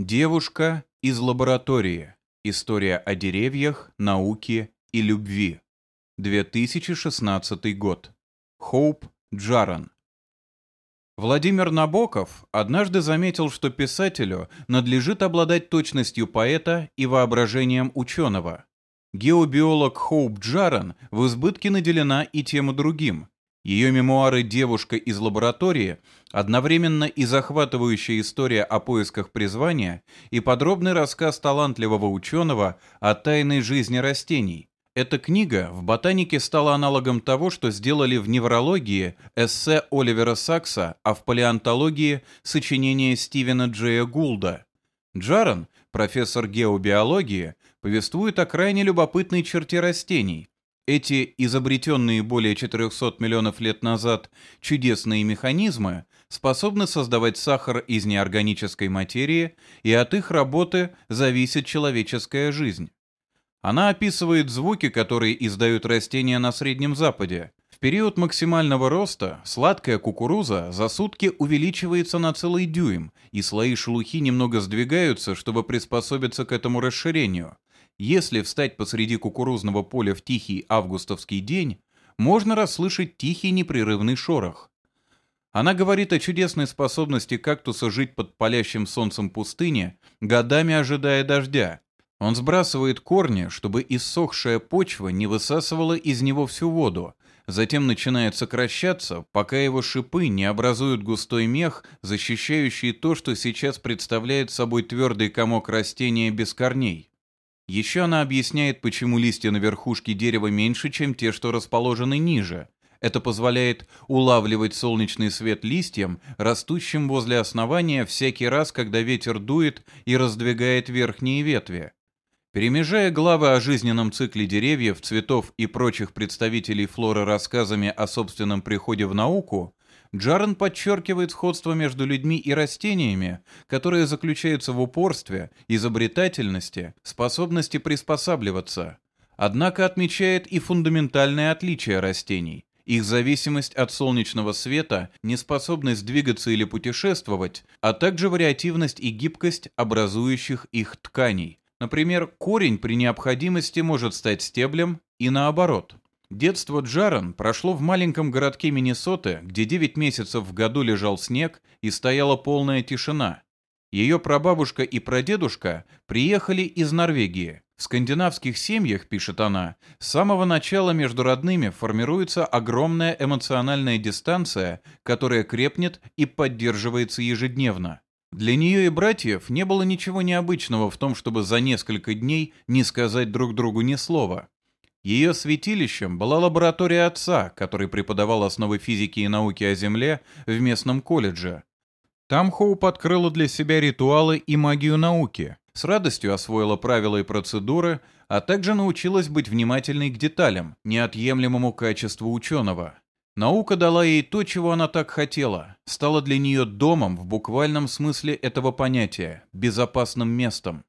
Девушка из лаборатории. История о деревьях, науке и любви. 2016 год. Хоуп Джаран. Владимир Набоков однажды заметил, что писателю надлежит обладать точностью поэта и воображением ученого. Геобиолог Хоуп Джаран в избытке наделена и тем и другим. Ее мемуары «Девушка из лаборатории» одновременно и захватывающая история о поисках призвания, и подробный рассказ талантливого ученого о тайной жизни растений. Эта книга в ботанике стала аналогом того, что сделали в неврологии эссе Оливера Сакса, а в палеонтологии сочинение Стивена Джея Гулда. Джаран, профессор геобиологии, повествует о крайне любопытной черте растений – эти изобретенные более 400 миллионов лет назад чудесные механизмы способны создавать сахар из неорганической материи, и от их работы зависит человеческая жизнь. Она описывает звуки, которые издают растения на Среднем Западе. В период максимального роста сладкая кукуруза за сутки увеличивается на целый дюйм, и слои шелухи немного сдвигаются, чтобы приспособиться к этому расширению. Если встать посреди кукурузного поля в тихий августовский день, можно расслышать тихий непрерывный шорох. Она говорит о чудесной способности кактуса жить под палящим солнцем пустыни, годами ожидая дождя. Он сбрасывает корни, чтобы иссохшая почва не высасывала из него всю воду, затем начинает сокращаться, пока его шипы не образуют густой мех, защищающий то, что сейчас представляет собой твердый комок растения без корней. Еще она объясняет, почему листья на верхушке дерева меньше, чем те, что расположены ниже. Это позволяет улавливать солнечный свет листьям, растущим возле основания всякий раз, когда ветер дует и раздвигает верхние ветви. Перемежая главы о жизненном цикле деревьев, цветов и прочих представителей флоры рассказами о собственном приходе в науку, Джарен подчеркивает сходство между людьми и растениями, которое заключается в упорстве, изобретательности, способности приспосабливаться. Однако отмечает и фундаментальное отличие растений. Их зависимость от солнечного света, неспособность двигаться или путешествовать, а также вариативность и гибкость образующих их тканей. Например, корень при необходимости может стать стеблем и наоборот. Детство Джаран прошло в маленьком городке Миннесоты, где 9 месяцев в году лежал снег и стояла полная тишина. Ее прабабушка и прадедушка приехали из Норвегии. В скандинавских семьях, пишет она, с самого начала между родными формируется огромная эмоциональная дистанция, которая крепнет и поддерживается ежедневно. Для нее и братьев не было ничего необычного в том, чтобы за несколько дней не сказать друг другу ни слова. Ее святилищем была лаборатория отца, который преподавал основы физики и науки о Земле в местном колледже. Там Хоуп открыла для себя ритуалы и магию науки, с радостью освоила правила и процедуры, а также научилась быть внимательной к деталям, неотъемлемому качеству ученого. Наука дала ей то, чего она так хотела, стала для нее домом в буквальном смысле этого понятия, безопасным местом.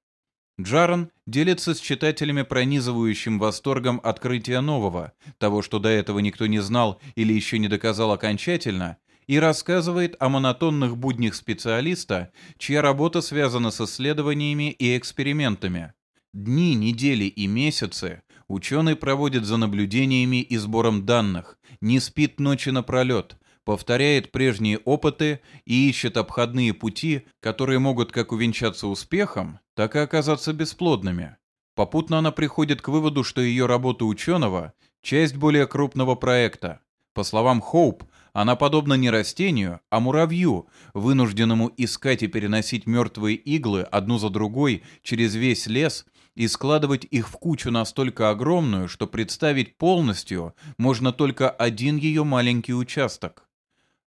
Джаран делится с читателями пронизывающим восторгом открытия нового, того, что до этого никто не знал или еще не доказал окончательно, и рассказывает о монотонных буднях специалиста, чья работа связана с исследованиями и экспериментами. Дни, недели и месяцы ученый проводит за наблюдениями и сбором данных, не спит ночи напролет, повторяет прежние опыты и ищет обходные пути, которые могут как увенчаться успехом, так и оказаться бесплодными. Попутно она приходит к выводу, что ее работа ученого – часть более крупного проекта. По словам Хоуп, она подобна не растению, а муравью, вынужденному искать и переносить мертвые иглы одну за другой через весь лес и складывать их в кучу настолько огромную, что представить полностью можно только один ее маленький участок.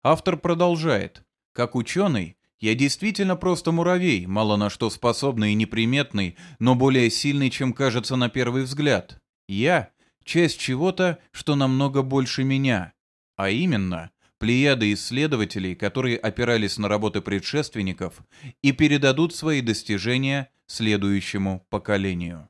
Автор продолжает. Как ученый, я действительно просто муравей, мало на что способный и неприметный, но более сильный, чем кажется на первый взгляд. Я — часть чего-то, что намного больше меня. А именно, плеяда исследователей, которые опирались на работы предшественников и передадут свои достижения следующему поколению.